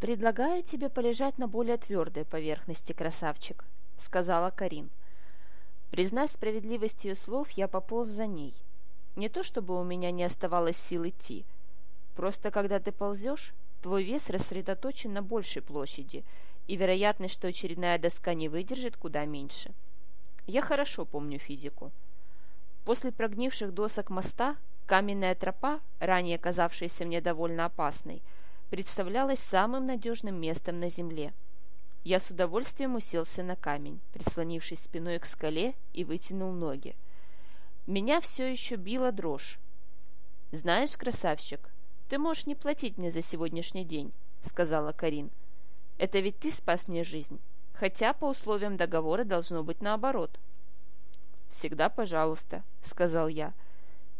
«Предлагаю тебе полежать на более твердой поверхности, красавчик», — сказала Карин. Признать справедливость ее слов, я пополз за ней. Не то чтобы у меня не оставалось сил идти. Просто когда ты ползешь, твой вес рассредоточен на большей площади, и вероятность, что очередная доска не выдержит, куда меньше. Я хорошо помню физику. После прогнивших досок моста каменная тропа, ранее казавшаяся мне довольно опасной, представлялась самым надежным местом на земле. Я с удовольствием уселся на камень, прислонившись спиной к скале и вытянул ноги. Меня все еще била дрожь. «Знаешь, красавчик, ты можешь не платить мне за сегодняшний день», — сказала Карин. «Это ведь ты спас мне жизнь, хотя по условиям договора должно быть наоборот». «Всегда пожалуйста», — сказал я.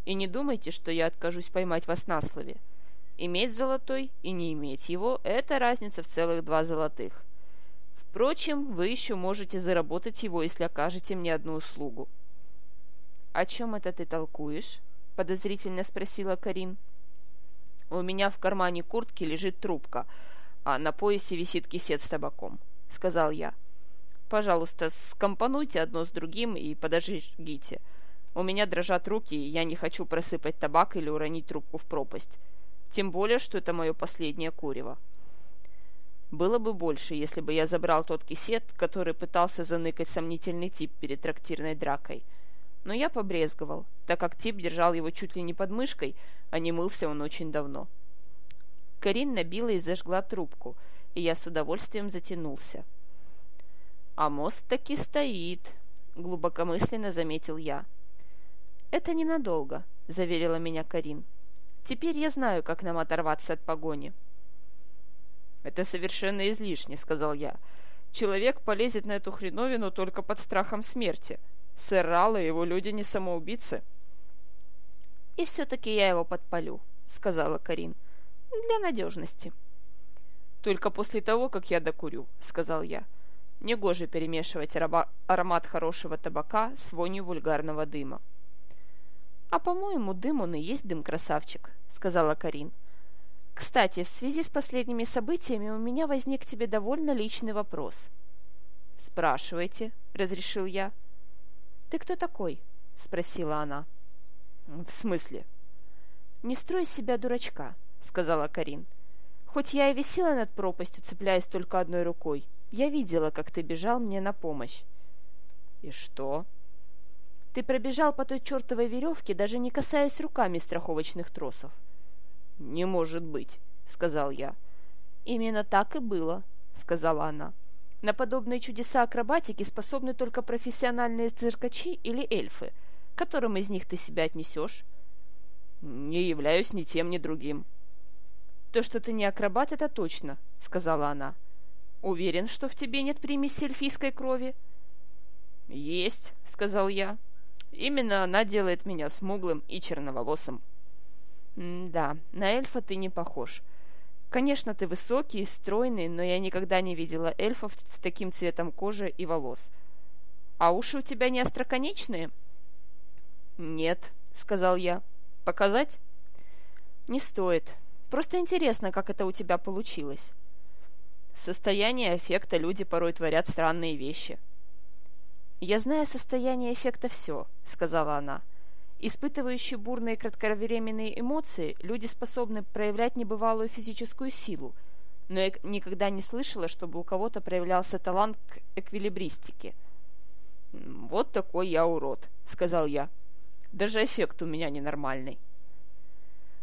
«И не думайте, что я откажусь поймать вас на слове. Иметь золотой и не иметь его — это разница в целых два золотых. Впрочем, вы еще можете заработать его, если окажете мне одну услугу». «О чем это ты толкуешь?» — подозрительно спросила Карин. «У меня в кармане куртки лежит трубка, а на поясе висит кисет с табаком», — сказал я. Пожалуйста, скомпонуйте одно с другим и подожгите. У меня дрожат руки, и я не хочу просыпать табак или уронить трубку в пропасть. Тем более, что это мое последнее курево. Было бы больше, если бы я забрал тот кисет, который пытался заныкать сомнительный тип перед трактирной дракой. Но я побрезговал, так как тип держал его чуть ли не под мышкой, а не мылся он очень давно. Карин набила и зажгла трубку, и я с удовольствием затянулся. — «А мост таки стоит», — глубокомысленно заметил я. «Это ненадолго», — заверила меня Карин. «Теперь я знаю, как нам оторваться от погони». «Это совершенно излишне», — сказал я. «Человек полезет на эту хреновину только под страхом смерти. Сэр Ралл и его люди не самоубийцы». «И все-таки я его подпалю», — сказала Карин. «Для надежности». «Только после того, как я докурю», — сказал я. Негоже перемешивать аромат хорошего табака с вонью вульгарного дыма. «А, по-моему, дым он и есть дым, красавчик», — сказала Карин. «Кстати, в связи с последними событиями у меня возник к тебе довольно личный вопрос». «Спрашивайте», — разрешил я. «Ты кто такой?» — спросила она. «В смысле?» «Не строй себя дурачка», — сказала Карин. «Хоть я и висела над пропастью, цепляясь только одной рукой, я видела, как ты бежал мне на помощь. И что? Ты пробежал по той чертовой веревке, даже не касаясь руками страховочных тросов. Не может быть, сказал я. Именно так и было, сказала она. На подобные чудеса акробатики способны только профессиональные циркачи или эльфы. Которым из них ты себя отнесешь? Не являюсь ни тем, ни другим. То, что ты не акробат, это точно, сказала она. — Уверен, что в тебе нет примеси эльфийской крови?» «Есть», — сказал я. «Именно она делает меня смуглым и черноволосым». «Да, на эльфа ты не похож. Конечно, ты высокий и стройный, но я никогда не видела эльфов с таким цветом кожи и волос. А уши у тебя не остроконечные?» «Нет», — сказал я. «Показать?» «Не стоит. Просто интересно, как это у тебя получилось». В состоянии эффекта люди порой творят странные вещи. «Я знаю состояние эффекта все», — сказала она. «Испытывающие бурные кратковременные эмоции, люди способны проявлять небывалую физическую силу, но я никогда не слышала, чтобы у кого-то проявлялся талант к эквилибристике». «Вот такой я урод», — сказал я. «Даже эффект у меня ненормальный».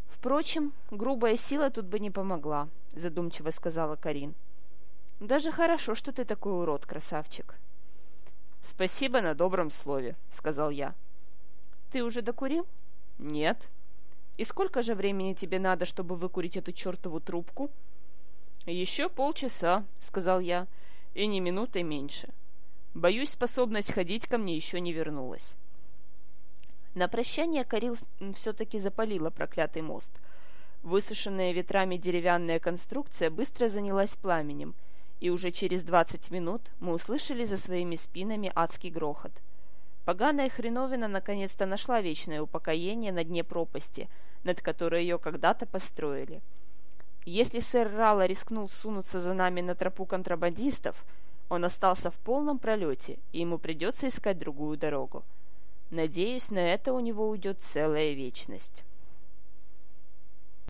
«Впрочем, грубая сила тут бы не помогла», — задумчиво сказала Карин. Даже хорошо, что ты такой урод, красавчик. Спасибо на добром слове, сказал я. Ты уже докурил? Нет. И сколько же времени тебе надо, чтобы выкурить эту чертову трубку? Еще полчаса, сказал я, и ни минуты меньше. Боюсь, способность ходить ко мне еще не вернулась. На прощание Карил все-таки запалила проклятый мост. Высушенная ветрами деревянная конструкция быстро занялась пламенем, и уже через двадцать минут мы услышали за своими спинами адский грохот. Поганая хреновина наконец-то нашла вечное упокоение на дне пропасти, над которой ее когда-то построили. Если сэр Ралла рискнул сунуться за нами на тропу контрабандистов, он остался в полном пролете, и ему придется искать другую дорогу. Надеюсь, на это у него уйдет целая вечность».